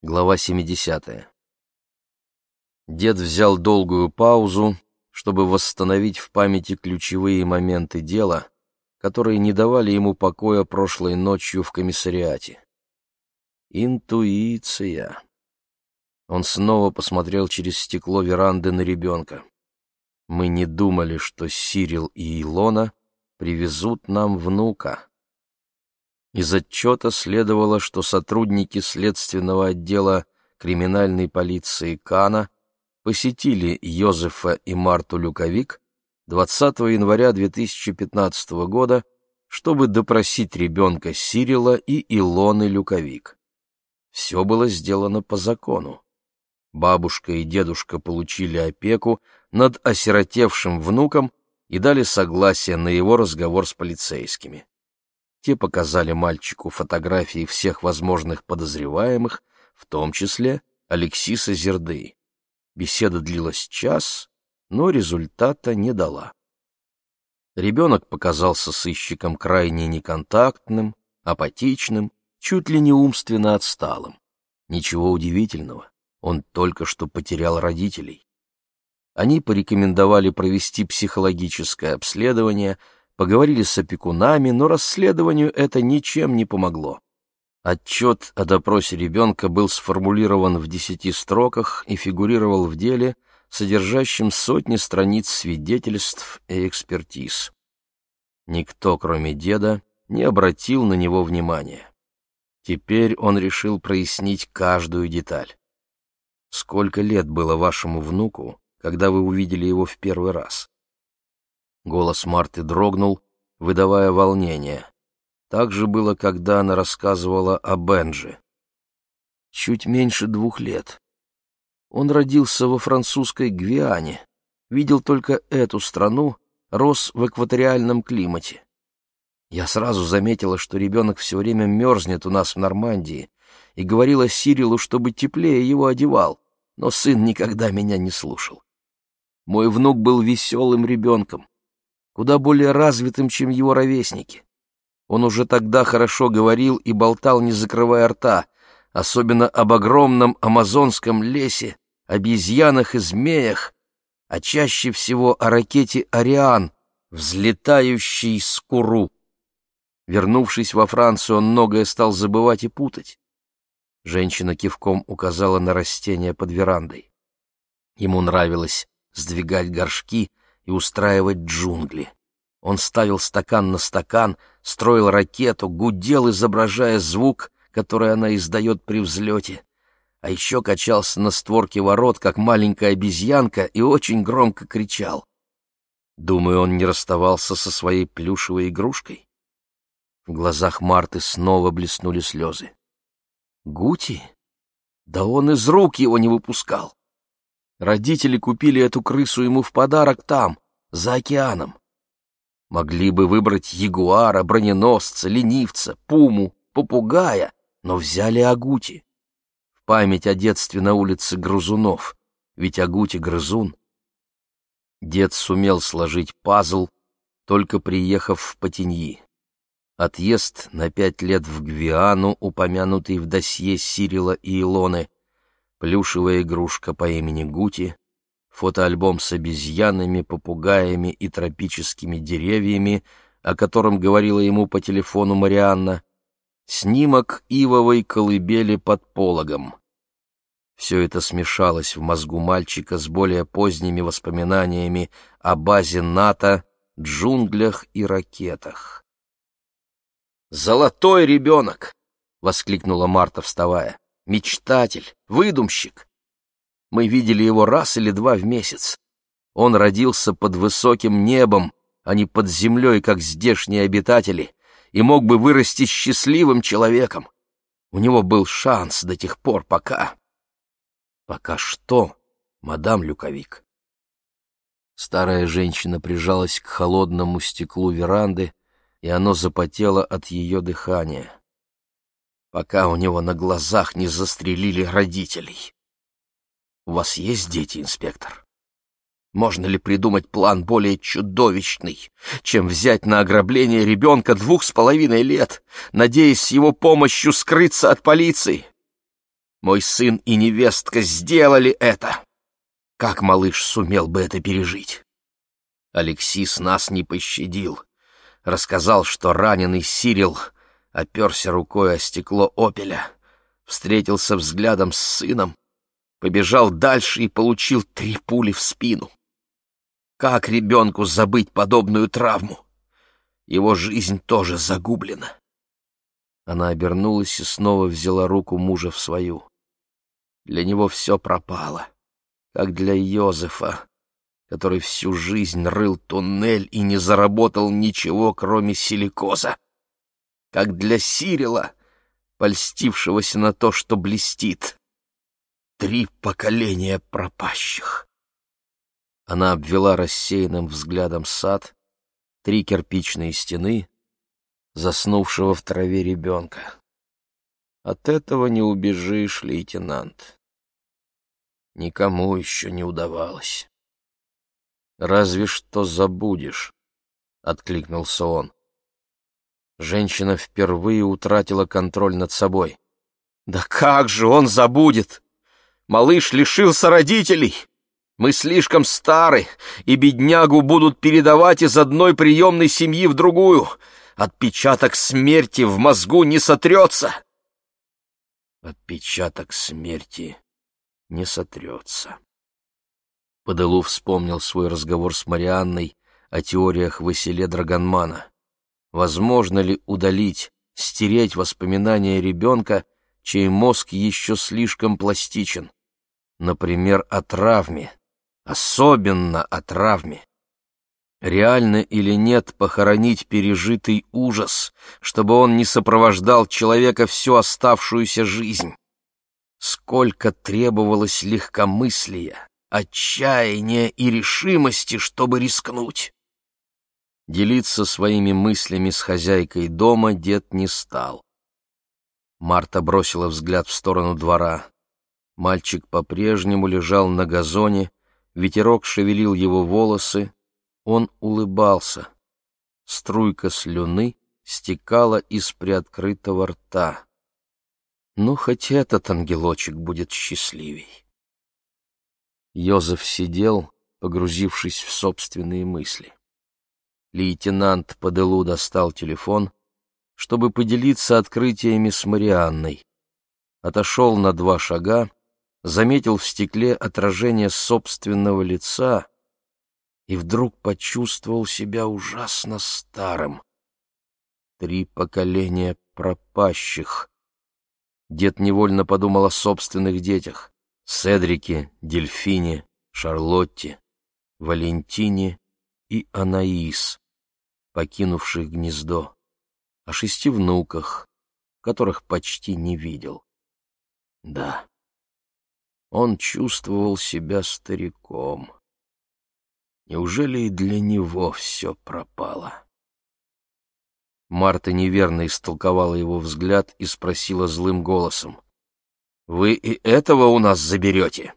Глава 70. Дед взял долгую паузу, чтобы восстановить в памяти ключевые моменты дела, которые не давали ему покоя прошлой ночью в комиссариате. Интуиция. Он снова посмотрел через стекло веранды на ребенка. Мы не думали, что Сирил и Илона привезут нам внука. Из отчета следовало, что сотрудники следственного отдела криминальной полиции Кана посетили Йозефа и Марту Люковик 20 января 2015 года, чтобы допросить ребенка Сирила и Илоны Люковик. Все было сделано по закону. Бабушка и дедушка получили опеку над осиротевшим внуком и дали согласие на его разговор с полицейскими. Те показали мальчику фотографии всех возможных подозреваемых, в том числе Алексиса Зерды. Беседа длилась час, но результата не дала. Ребенок показался сыщиком крайне неконтактным, апатичным, чуть ли не умственно отсталым. Ничего удивительного, он только что потерял родителей. Они порекомендовали провести психологическое обследование — поговорили с опекунами, но расследованию это ничем не помогло. Отчет о допросе ребенка был сформулирован в десяти строках и фигурировал в деле, содержащем сотни страниц свидетельств и экспертиз. Никто, кроме деда, не обратил на него внимания. Теперь он решил прояснить каждую деталь. Сколько лет было вашему внуку, когда вы увидели его в первый раз? Голос Марты дрогнул, выдавая волнение. Так же было, когда она рассказывала о Бенже. Чуть меньше двух лет. Он родился во французской Гвиане, видел только эту страну, рос в экваториальном климате. Я сразу заметила, что ребенок все время мерзнет у нас в Нормандии, и говорила Сирилу, чтобы теплее его одевал, но сын никогда меня не слушал. Мой внук был веселым ребенком, куда более развитым, чем его ровесники. Он уже тогда хорошо говорил и болтал, не закрывая рта, особенно об огромном амазонском лесе, обезьянах и змеях, а чаще всего о ракете «Ариан», взлетающей с Куру. Вернувшись во Францию, он многое стал забывать и путать. Женщина кивком указала на растения под верандой. Ему нравилось сдвигать горшки, и устраивать джунгли. Он ставил стакан на стакан, строил ракету, гудел, изображая звук, который она издает при взлете. А еще качался на створке ворот, как маленькая обезьянка, и очень громко кричал. Думаю, он не расставался со своей плюшевой игрушкой. В глазах Марты снова блеснули слезы. Гути? Да он из рук его не выпускал. Родители купили эту крысу ему в подарок там, за океаном. Могли бы выбрать ягуара, броненосца, ленивца, пуму, попугая, но взяли агути. В память о детстве на улице Грызунов, ведь агути грызун. Дед сумел сложить пазл, только приехав в Патиньи. Отъезд на пять лет в Гвиану, упомянутый в досье Сирила и Илоны, плюшевая игрушка по имени Гути, фотоальбом с обезьянами, попугаями и тропическими деревьями, о котором говорила ему по телефону Марианна, снимок ивовой колыбели под пологом. Все это смешалось в мозгу мальчика с более поздними воспоминаниями о базе НАТО, джунглях и ракетах. «Золотой ребенок!» — воскликнула Марта, вставая мечтатель, выдумщик. Мы видели его раз или два в месяц. Он родился под высоким небом, а не под землей, как здешние обитатели, и мог бы вырасти счастливым человеком. У него был шанс до тех пор, пока... Пока что, мадам Люковик? Старая женщина прижалась к холодному стеклу веранды, и оно запотело от ее дыхания пока у него на глазах не застрелили родителей. У вас есть дети, инспектор? Можно ли придумать план более чудовищный, чем взять на ограбление ребенка двух с половиной лет, надеясь с его помощью скрыться от полиции? Мой сын и невестка сделали это. Как малыш сумел бы это пережить? Алексис нас не пощадил. Рассказал, что раненый Сирил оперся рукой о стекло «Опеля», встретился взглядом с сыном, побежал дальше и получил три пули в спину. Как ребенку забыть подобную травму? Его жизнь тоже загублена. Она обернулась и снова взяла руку мужа в свою. Для него все пропало, как для Йозефа, который всю жизнь рыл туннель и не заработал ничего, кроме силикоза, как для Сирила, польстившегося на то, что блестит. Три поколения пропащих. Она обвела рассеянным взглядом сад, три кирпичные стены, заснувшего в траве ребенка. От этого не убежишь, лейтенант. Никому еще не удавалось. «Разве что забудешь», — откликнулся он. Женщина впервые утратила контроль над собой. «Да как же он забудет? Малыш лишился родителей!» Мы слишком стары, и беднягу будут передавать из одной приемной семьи в другую. Отпечаток смерти в мозгу не сотрется. Отпечаток смерти не сотрется. Подылу вспомнил свой разговор с Марианной о теориях Василе Драгонмана. Возможно ли удалить, стереть воспоминания ребенка, чей мозг еще слишком пластичен? Например, о травме, особенно о травме. Реально или нет похоронить пережитый ужас, чтобы он не сопровождал человека всю оставшуюся жизнь? Сколько требовалось легкомыслия, отчаяния и решимости, чтобы рискнуть? Делиться своими мыслями с хозяйкой дома дед не стал. Марта бросила взгляд в сторону двора. Мальчик по-прежнему лежал на газоне, Ветерок шевелил его волосы, он улыбался. Струйка слюны стекала из приоткрытого рта. Ну, хоть этот ангелочек будет счастливей. Йозеф сидел, погрузившись в собственные мысли. Лейтенант по делу достал телефон, чтобы поделиться открытиями с Марианной. Отошел на два шага, заметил в стекле отражение собственного лица и вдруг почувствовал себя ужасно старым. Три поколения пропащих. Дед невольно подумал о собственных детях — Седрике, Дельфине, Шарлотте, Валентине и Анаис, покинувших гнездо, о шести внуках, которых почти не видел. Да, он чувствовал себя стариком. Неужели и для него все пропало? Марта неверно истолковала его взгляд и спросила злым голосом. «Вы и этого у нас заберете?»